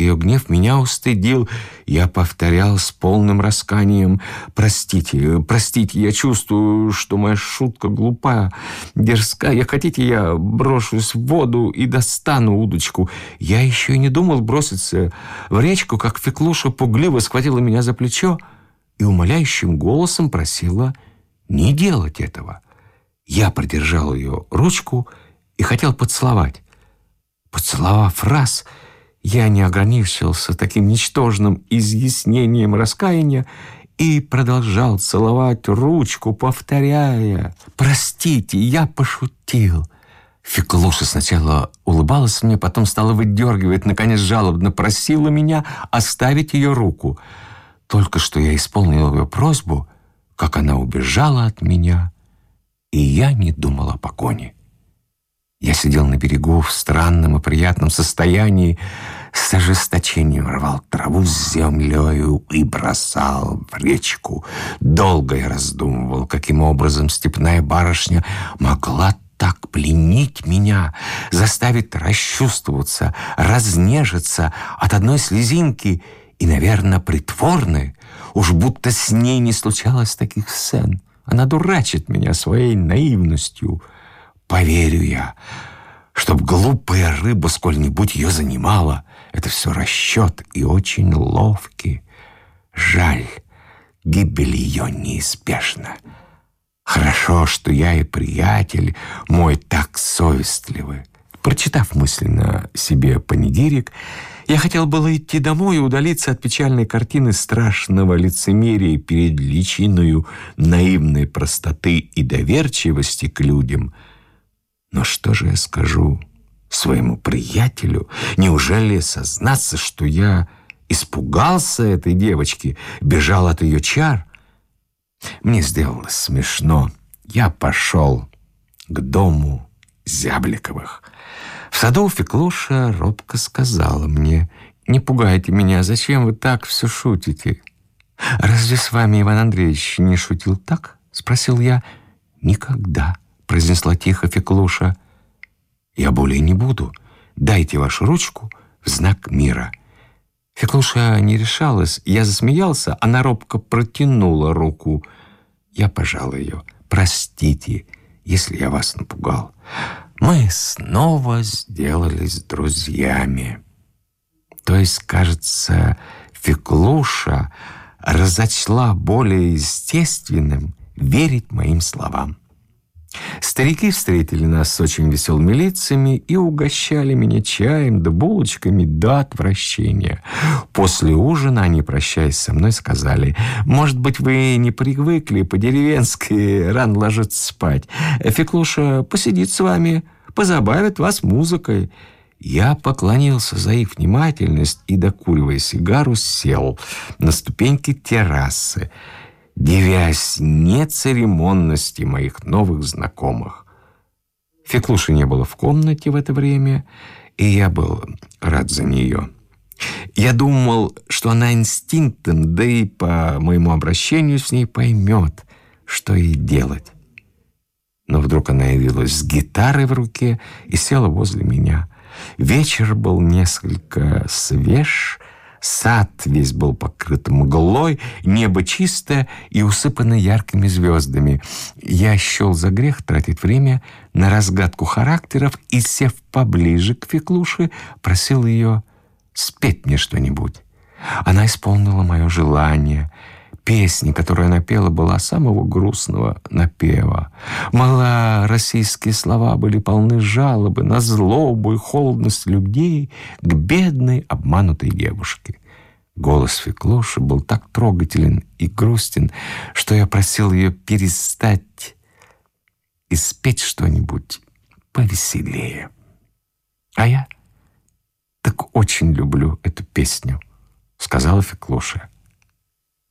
Ее гнев меня устыдил. Я повторял с полным расканием «Простите, простите, я чувствую, что моя шутка глупая, дерзкая. Я хотите, я брошусь в воду и достану удочку?» Я еще и не думал броситься в речку, как Феклуша пугливо схватила меня за плечо и умоляющим голосом просила не делать этого. Я продержал ее ручку и хотел поцеловать. Поцеловав раз, я не ограничился таким ничтожным изъяснением раскаяния и продолжал целовать ручку, повторяя «Простите, я пошутил». Феклуша сначала улыбалась мне, потом стала выдергивать, наконец жалобно просила меня оставить ее руку. Только что я исполнил ее просьбу, как она убежала от меня, и я не думал о погоне. Я сидел на берегу в странном и приятном состоянии, с ожесточением рвал траву с землею и бросал в речку. Долго я раздумывал, каким образом степная барышня могла так пленить меня, заставить расчувствоваться, разнежиться от одной слезинки и, наверное, притворной, уж будто с ней не случалось таких сцен. Она дурачит меня своей наивностью — Поверю я, чтоб глупая рыба сколь-нибудь ее занимала. Это все расчет и очень ловкий. Жаль, гибель ее неизбежна. Хорошо, что я и приятель мой так совестливы. Прочитав мысленно себе панигирик, я хотел было идти домой и удалиться от печальной картины страшного лицемерия перед личиною наивной простоты и доверчивости к людям — но что же я скажу своему приятелю? Неужели сознаться, что я испугался этой девочки, бежал от ее чар? Мне сделалось смешно. Я пошел к дому Зябликовых. В саду Феклуша робко сказала мне, «Не пугайте меня, зачем вы так все шутите?» «Разве с вами Иван Андреевич не шутил так?» — спросил я. «Никогда» произнесла тихо Феклуша. «Я более не буду. Дайте вашу ручку в знак мира». Феклуша не решалась. Я засмеялся, она робко протянула руку. Я пожал ее. «Простите, если я вас напугал. Мы снова сделались друзьями». То есть, кажется, Феклуша разочла более естественным верить моим словам. Старики встретили нас с очень веселыми лицами и угощали меня чаем да булочками до отвращения. После ужина они, прощаясь со мной, сказали, «Может быть, вы не привыкли по-деревенски рано ложиться спать. Феклуша посидит с вами, позабавит вас музыкой». Я поклонился за их внимательность и, докуривая сигару, сел на ступеньки террасы девясь нецеремонности моих новых знакомых. Феклуши не было в комнате в это время, и я был рад за нее. Я думал, что она инстинктом, да и по моему обращению с ней поймет, что ей делать. Но вдруг она явилась с гитарой в руке и села возле меня. Вечер был несколько свеж, Сад весь был покрыт мглой, небо чистое и усыпано яркими звездами. Я счел за грех тратить время на разгадку характеров и, сев поближе к Феклуше, просил ее спеть мне что-нибудь. Она исполнила мое желание — Песни, которую она пела, была самого грустного напева. Мало российские слова были полны жалобы на злобу и холодность людей к бедной обманутой девушке. Голос Феклоши был так трогателен и грустен, что я просил ее перестать и спеть что-нибудь повеселее. А я так очень люблю эту песню, сказала Феклоша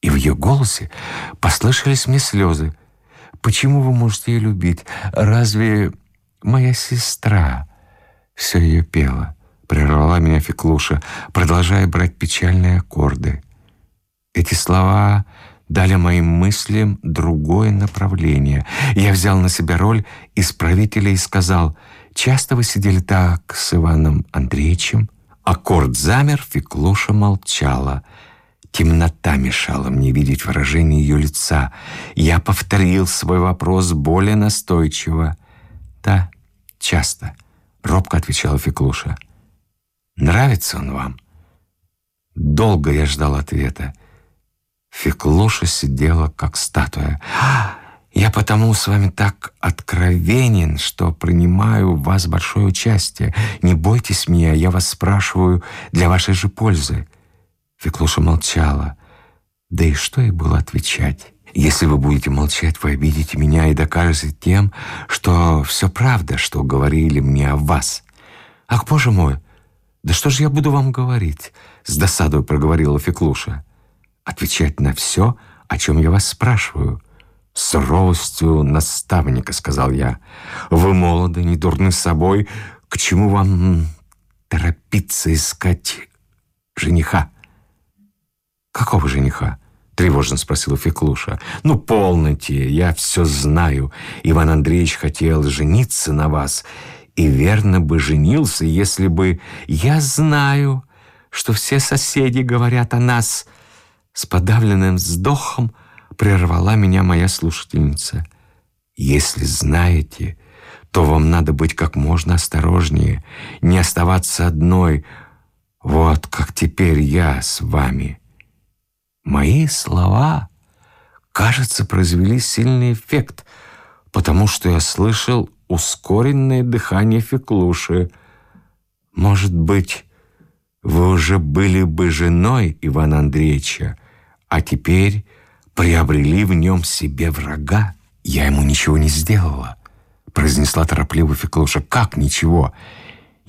и в ее голосе послышались мне слезы. «Почему вы можете ее любить? Разве моя сестра все ее пела?» Прервала меня Феклуша, продолжая брать печальные аккорды. Эти слова дали моим мыслям другое направление. Я взял на себя роль исправителя и сказал, «Часто вы сидели так с Иваном Андреевичем?» Аккорд замер, Феклуша молчала. Темнота мешала мне видеть выражение ее лица. Я повторил свой вопрос более настойчиво. «Да, часто», — робко отвечала Феклуша. «Нравится он вам?» Долго я ждал ответа. Феклуша сидела, как статуя. «Я потому с вами так откровенен, что принимаю в вас большое участие. Не бойтесь меня, я вас спрашиваю для вашей же пользы». Феклуша молчала. Да и что ей было отвечать? Если вы будете молчать, вы обидите меня и докажете тем, что все правда, что говорили мне о вас. Ах, боже мой, да что же я буду вам говорить? С досадой проговорила Феклуша. Отвечать на все, о чем я вас спрашиваю. С суровостью наставника, сказал я. Вы молоды, не дурны собой. К чему вам торопиться искать жениха? «Какого жениха?» — тревожно спросила Феклуша. «Ну, полноте, я все знаю. Иван Андреевич хотел жениться на вас, и верно бы женился, если бы... Я знаю, что все соседи говорят о нас». С подавленным вздохом прервала меня моя слушательница. «Если знаете, то вам надо быть как можно осторожнее, не оставаться одной, вот как теперь я с вами». Мои слова, кажется, произвели сильный эффект, потому что я слышал ускоренное дыхание Феклуши. Может быть, вы уже были бы женой Ивана Андреевича, а теперь приобрели в нем себе врага. Я ему ничего не сделала, произнесла торопливо Феклуша. Как ничего?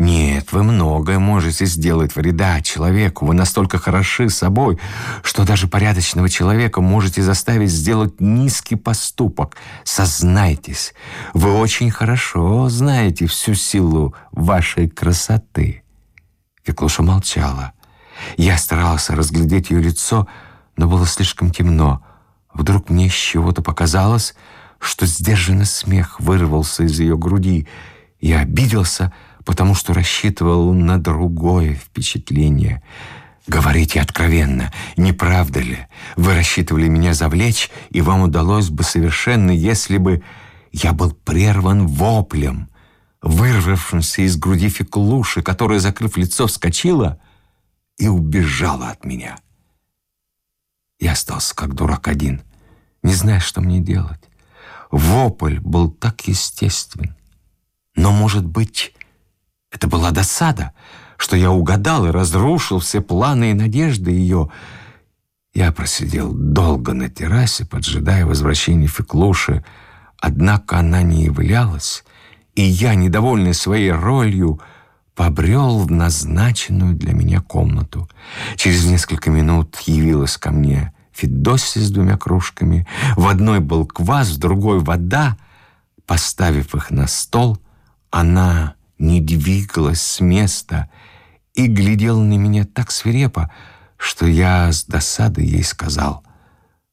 Нет, вы многое можете сделать вреда человеку. Вы настолько хороши собой, что даже порядочного человека можете заставить сделать низкий поступок. Сознайтесь, вы очень хорошо знаете всю силу вашей красоты. Феклуша молчала. Я старался разглядеть ее лицо, но было слишком темно. Вдруг мне с чего-то показалось, что сдержанный смех вырвался из ее груди. Я обиделся, потому что рассчитывал на другое впечатление. Говорите откровенно, не правда ли? Вы рассчитывали меня завлечь, и вам удалось бы совершенно, если бы я был прерван воплем, вырвавшимся из груди феклуши, которая, закрыв лицо, вскочила и убежала от меня. Я остался как дурак один, не зная, что мне делать. Вопль был так естествен. Но, может быть, это была досада, что я угадал и разрушил все планы и надежды ее. Я просидел долго на террасе, поджидая возвращения Феклуши, однако она не являлась, и я, недовольный своей ролью, побрел в назначенную для меня комнату. Через несколько минут явилась ко мне Федосия с двумя кружками. В одной был квас, в другой — вода. Поставив их на стол, она не двигалась с места и глядела на меня так свирепо, что я с досадой ей сказал,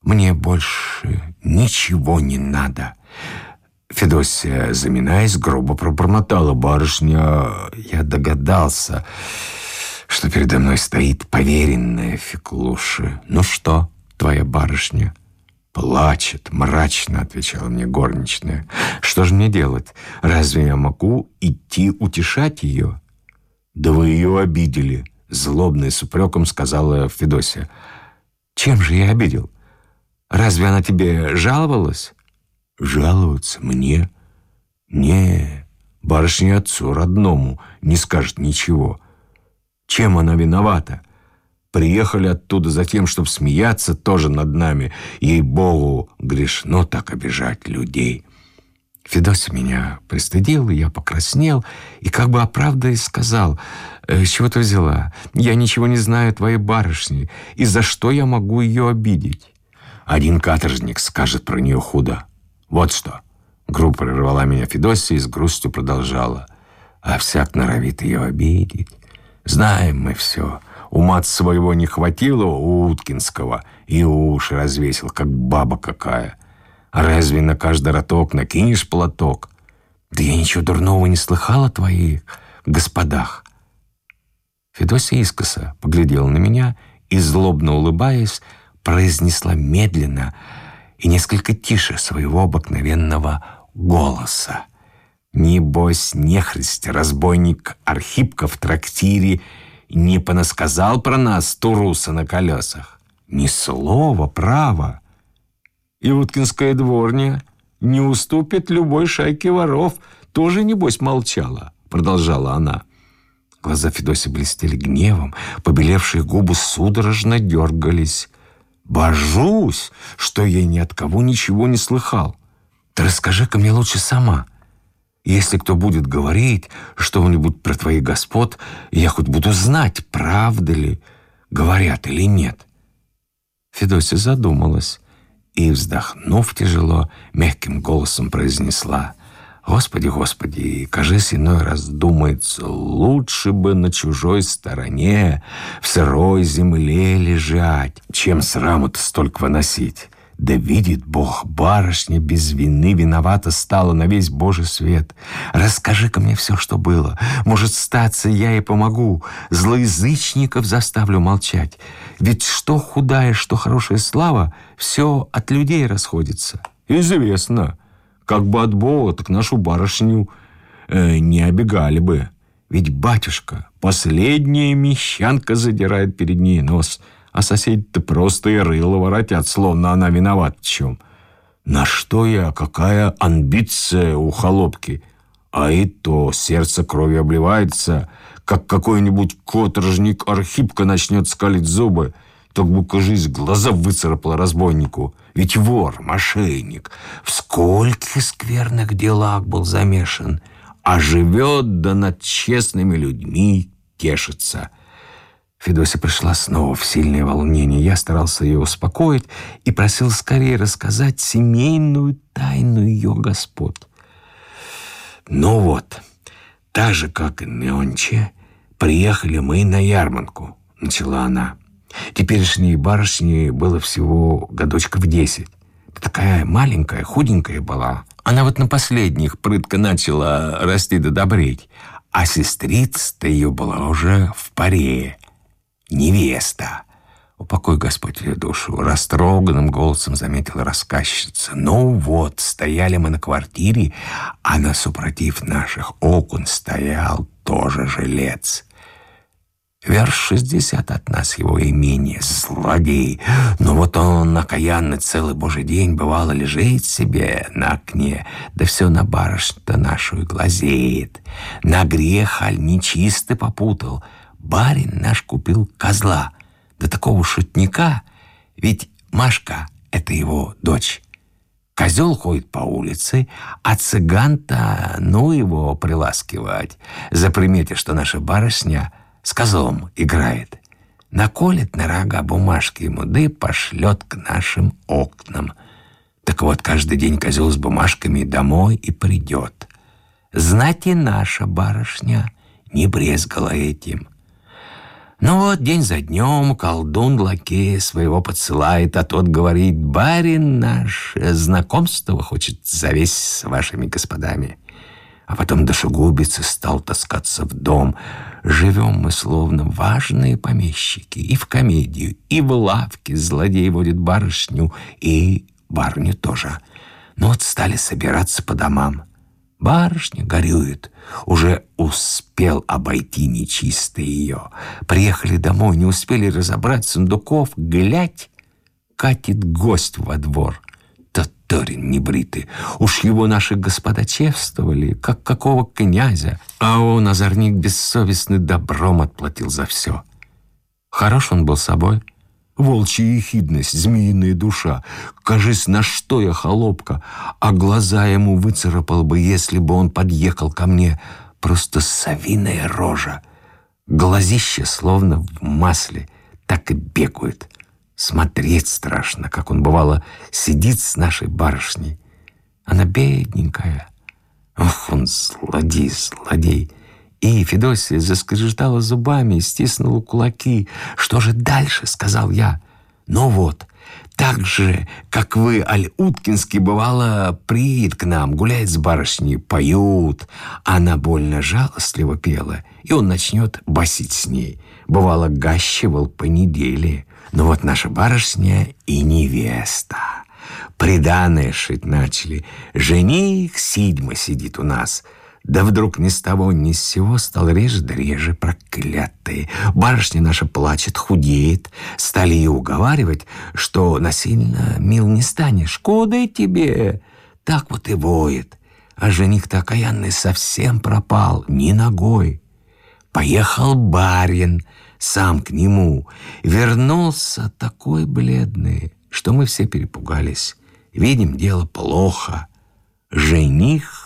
«Мне больше ничего не надо». Федосия, заминаясь, грубо пробормотала барышня. Я догадался, что передо мной стоит поверенная Феклуши. «Ну что, твоя барышня?» «Плачет, мрачно», — отвечала мне горничная. «Что же мне делать? Разве я могу идти утешать ее?» «Да вы ее обидели», — злобно и с упреком сказала Федосия. «Чем же я обидел? Разве она тебе жаловалась?» «Жаловаться мне? Не, барышня отцу родному не скажет ничего. Чем она виновата?» Приехали оттуда за тем, чтобы смеяться тоже над нами. Ей-богу, грешно так обижать людей. Федосия меня пристыдил, я покраснел и как бы оправдываясь сказал, «Э, «С чего ты взяла? Я ничего не знаю о твоей барышне, и за что я могу ее обидеть?» Один каторжник скажет про нее худо. Вот что. Группа прервала меня Федосия и с грустью продолжала. А всяк норовит ее обидеть. Знаем мы все. Ума своего не хватило у Уткинского и уши развесил, как баба какая. Разве на каждый роток накинешь платок? Да я ничего дурного не слыхала о твоих господах. Федосия искоса поглядела на меня и, злобно улыбаясь, произнесла медленно и несколько тише своего обыкновенного голоса. «Небось, нехрист, разбойник Архипка в трактире не понасказал про нас туруса на колесах? Ни слова, право. И Уткинская дворня не уступит любой шайке воров, тоже, небось, молчала», — продолжала она. Глаза Федоси блестели гневом, побелевшие губы судорожно дергались. «Божусь, что я ни от кого ничего не слыхал. Ты расскажи-ка мне лучше сама. Если кто будет говорить что-нибудь про твоих господ, я хоть буду знать, правда ли, говорят или нет». Федосия задумалась и, вздохнув тяжело, мягким голосом произнесла — Господи, Господи, кажись, иной раз думается, лучше бы на чужой стороне, в сырой земле лежать, чем сраму-то столько выносить. Да видит Бог, барышня без вины виновата стала на весь Божий свет. Расскажи-ка мне все, что было. Может, статься я и помогу. Злоязычников заставлю молчать. Ведь что худая, что хорошая слава, все от людей расходится. Известно. Как бы от Бога, так нашу барышню э, не обегали бы. Ведь батюшка, последняя мещанка задирает перед ней нос, а соседи-то просто и рыло воротят, словно она виновата в чем. На что я, какая амбиция у холопки? А и то сердце кровью обливается, как какой-нибудь которжник Архипка начнет скалить зубы — так бы, кажись, глаза выцарапала разбойнику. Ведь вор, мошенник, в скольких скверных делах был замешан, а живет да над честными людьми тешится. Федося пришла снова в сильное волнение. Я старался ее успокоить и просил скорее рассказать семейную тайну ее господ. Ну вот, так же, как и Неонче, приехали мы на ярмарку, начала она. Теперешней барышне было всего годочков десять. Такая маленькая, худенькая была. Она вот на последних прытко начала расти да добреть. А сестрица-то ее была уже в паре. Невеста. Упокой Господь ее душу. Растроганным голосом заметила рассказчица. Ну вот, стояли мы на квартире, а на супротив наших окон стоял тоже жилец. Верш шестьдесят от нас его имение, злодей. Но вот он, окаянный, целый божий день, бывало, лежит себе на окне, да все на барышню-то нашу и глазеет. На грех, аль нечисто попутал. Барин наш купил козла, да такого шутника, ведь Машка — это его дочь. Козел ходит по улице, а цыган-то, ну его приласкивать. Запримете, что наша барышня — с козлом играет. Наколет на рога бумажки ему, да и пошлет к нашим окнам. Так вот, каждый день козел с бумажками домой и придет. Знать и наша барышня не брезгала этим. Ну вот, день за днем колдун лакея своего подсылает, а тот говорит, барин наш знакомство хочет завесь с вашими господами а потом душегубец стал таскаться в дом. Живем мы словно важные помещики. И в комедию, и в лавке злодей водит барышню, и барню тоже. Но вот стали собираться по домам. Барышня горюет. Уже успел обойти нечисто ее. Приехали домой, не успели разобрать сундуков. Глядь, катит гость во двор — Торин небритый. Уж его наши господа чествовали, как какого князя, а он, озорник бессовестный, добром отплатил за все. Хорош он был собой. Волчья ехидность, змеиная душа. Кажись, на что я холопка, а глаза ему выцарапал бы, если бы он подъехал ко мне. Просто совиная рожа. Глазище словно в масле, так и бегают. Смотреть страшно, как он, бывало, сидит с нашей барышней. Она бедненькая. Ох, он злодей, злодей. И Федосия заскрежетала зубами и стиснула кулаки. «Что же дальше?» — сказал я. Ну вот, так же, как вы, Аль Уткинский, бывало, приедет к нам, гуляет с барышней, поют. Она больно жалостливо пела, и он начнет басить с ней. Бывало, гащивал по неделе. Но вот наша барышня и невеста. Приданное шить начали. Жених седьма сидит у нас — да вдруг ни с того ни с сего стал реже да реже проклятый. Барышня наша плачет, худеет. Стали ее уговаривать, что насильно мил не станешь. Куда тебе? Так вот и воет. А жених-то окаянный совсем пропал, ни ногой. Поехал барин сам к нему. Вернулся такой бледный, что мы все перепугались. Видим, дело плохо. Жених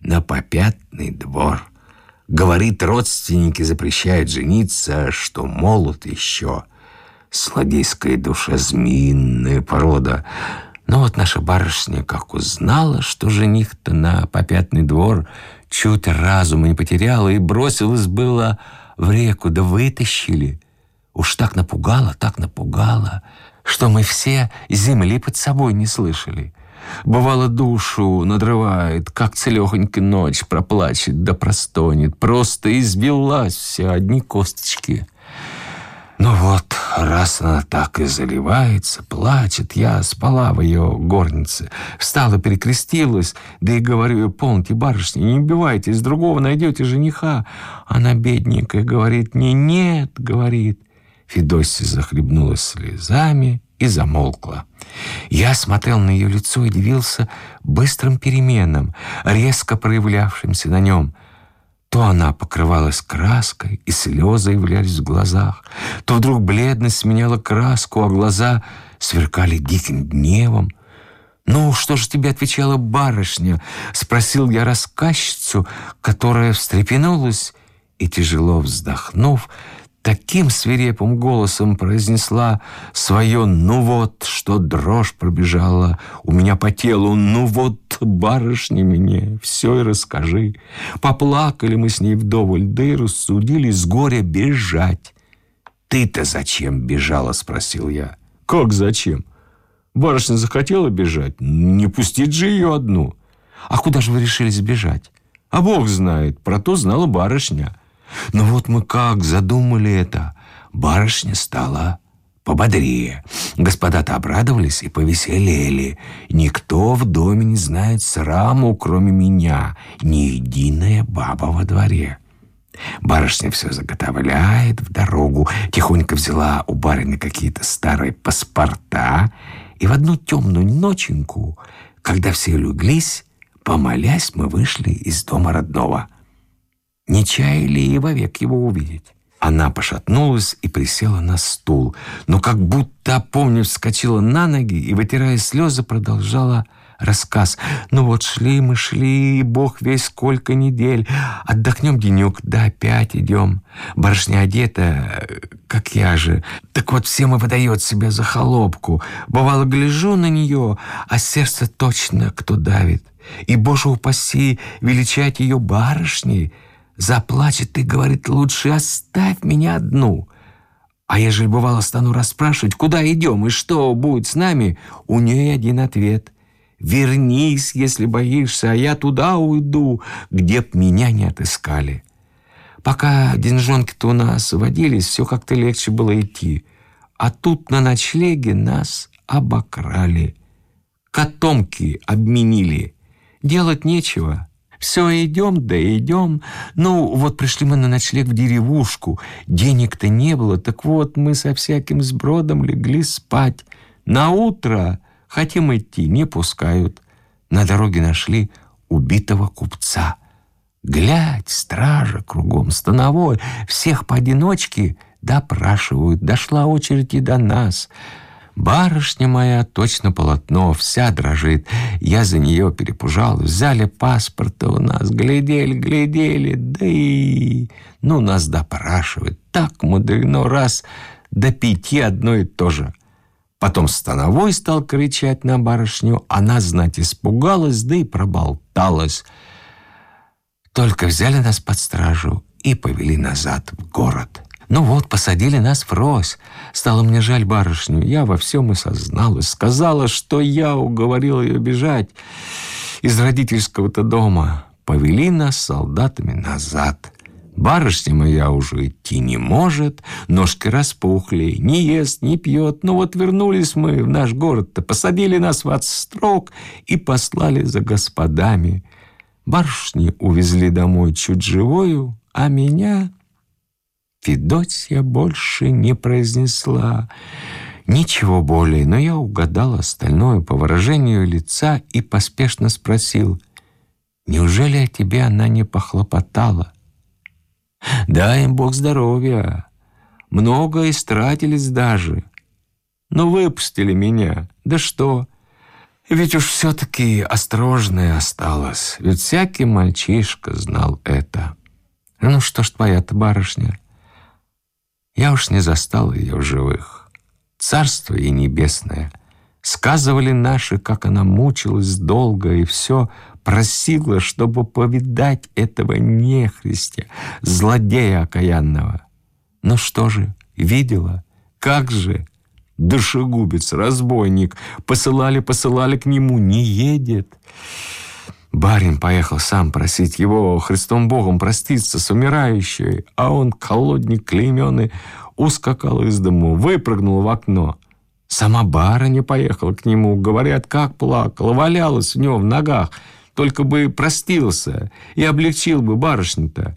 на попятный двор. Говорит, родственники запрещают жениться, что молод еще. Сладейская душа змеиная порода. Но вот наша барышня как узнала, что жених-то на попятный двор чуть разума не потеряла и бросилась было в реку, да вытащили. Уж так напугала, так напугала, что мы все земли под собой не слышали. Бывало, душу надрывает, как целехонька ночь проплачет да простонет. Просто извелась вся, одни косточки. Ну вот, раз она так и заливается, плачет, я спала в ее горнице, встала, перекрестилась, да и говорю ей, полните, барышни, не убивайтесь, другого найдете жениха. Она, бедненькая, говорит, не нет, говорит. Федосия захлебнулась слезами и замолкла. Я смотрел на ее лицо и удивился быстрым переменам, резко проявлявшимся на нем. То она покрывалась краской, и слезы являлись в глазах, то вдруг бледность сменяла краску, а глаза сверкали диким гневом. «Ну, что же тебе отвечала барышня?» — спросил я рассказчицу, которая встрепенулась и, тяжело вздохнув, таким свирепым голосом произнесла свое «ну вот», что дрожь пробежала у меня по телу. «Ну вот, барышня мне, все и расскажи». Поплакали мы с ней вдоволь, да и рассудили с горя бежать. «Ты-то зачем бежала?» — спросил я. «Как зачем? Барышня захотела бежать? Не пустить же ее одну». «А куда же вы решили сбежать?» «А Бог знает, про то знала барышня». Но вот мы как задумали это. Барышня стала пободрее. Господа-то обрадовались и повеселели. Никто в доме не знает сраму, кроме меня. Ни единая баба во дворе. Барышня все заготовляет в дорогу, тихонько взяла у барина какие-то старые паспорта, и в одну темную ноченьку, когда все леглись, помолясь, мы вышли из дома родного — не чаяли и вовек его увидеть. Она пошатнулась и присела на стул, но как будто, опомнив, вскочила на ноги и, вытирая слезы, продолжала рассказ. «Ну вот шли мы, шли, бог весь сколько недель. Отдохнем денек, да опять идем. Барышня одета, как я же. Так вот всем и выдает себя за холопку. Бывало, гляжу на нее, а сердце точно кто давит. И, боже упаси, величать ее барышней — Заплачет и говорит, лучше оставь меня одну. А ежели бывало стану расспрашивать, куда идем и что будет с нами, у нее один ответ. Вернись, если боишься, а я туда уйду, где б меня не отыскали. Пока деньжонки-то у нас водились, все как-то легче было идти. А тут на ночлеге нас обокрали. Котомки обменили. Делать нечего. Все, идем, да идем. Ну, вот пришли мы на ночлег в деревушку. Денег-то не было, так вот мы со всяким сбродом легли спать. На утро хотим идти, не пускают. На дороге нашли убитого купца. Глядь, стража кругом, становой, всех поодиночке допрашивают. Дошла очередь и до нас — Барышня моя точно полотно, вся дрожит. Я за нее перепужал. Взяли паспорта у нас, глядели, глядели, да и... Ну, нас допрашивают. Так мудрено раз до пяти одно и то же. Потом становой стал кричать на барышню. Она, знать, испугалась, да и проболталась. Только взяли нас под стражу и повели назад в город. Ну вот, посадили нас в рось. Стало мне жаль барышню. Я во всем и созналась. Сказала, что я уговорил ее бежать из родительского-то дома. Повели нас солдатами назад. Барышня моя уже идти не может, ножки распухли, не ест, не пьет. Ну вот вернулись мы в наш город-то, посадили нас в отстрок и послали за господами. Барышни увезли домой чуть живою, а меня Федотья больше не произнесла ничего более, но я угадал остальное по выражению лица и поспешно спросил, «Неужели о тебе она не похлопотала?» Дай им Бог здоровья. Много истратились даже. Но выпустили меня. Да что? Ведь уж все-таки осторожное осталось. Ведь всякий мальчишка знал это. Ну что ж твоя-то барышня? Я уж не застал ее в живых. Царство ей небесное. Сказывали наши, как она мучилась долго, и все просила, чтобы повидать этого нехристя, злодея окаянного. Ну что же, видела? Как же? Душегубец, разбойник. Посылали, посылали к нему, не едет. Барин поехал сам просить его Христом Богом проститься с умирающей, а он, колодник клейменный, ускакал из дому, выпрыгнул в окно. Сама барыня поехала к нему, говорят, как плакала, валялась у него в ногах — только бы простился и облегчил бы барышню-то.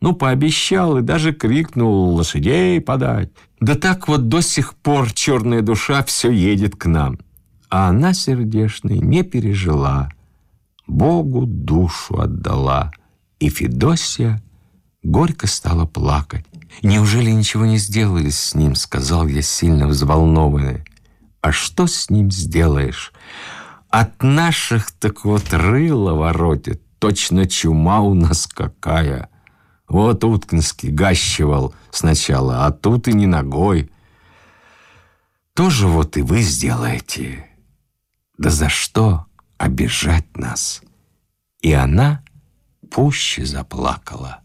Ну, пообещал и даже крикнул лошадей подать. Да так вот до сих пор черная душа все едет к нам. А она сердешной не пережила. Богу душу отдала. И Федосия горько стала плакать. «Неужели ничего не сделали с ним?» — сказал я сильно взволнованный. «А что с ним сделаешь?» От наших так вот рыло воротит, точно чума у нас какая. Вот Уткинский гащивал сначала, а тут и не ногой. Тоже вот и вы сделаете. Да за что обижать нас? И она пуще заплакала.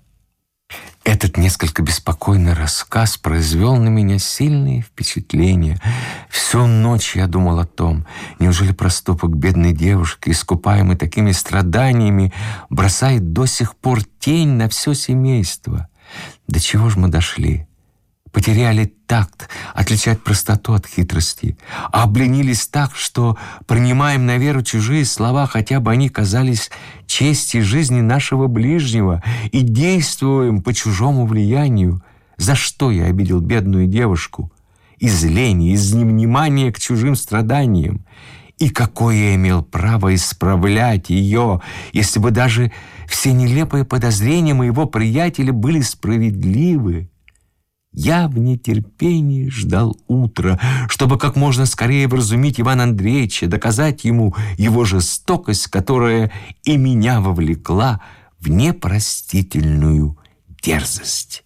Этот несколько беспокойный рассказ произвел на меня сильные впечатления. Всю ночь я думал о том, неужели проступок бедной девушки, искупаемый такими страданиями, бросает до сих пор тень на все семейство. До чего же мы дошли? потеряли такт, отличать простоту от хитрости, а обленились так, что принимаем на веру чужие слова, хотя бы они казались чести жизни нашего ближнего, и действуем по чужому влиянию. За что я обидел бедную девушку? Из лени, из невнимания к чужим страданиям. И какое я имел право исправлять ее, если бы даже все нелепые подозрения моего приятеля были справедливы? Я в нетерпении ждал утра, чтобы как можно скорее вразумить Ивана Андреевича, доказать ему его жестокость, которая и меня вовлекла в непростительную дерзость.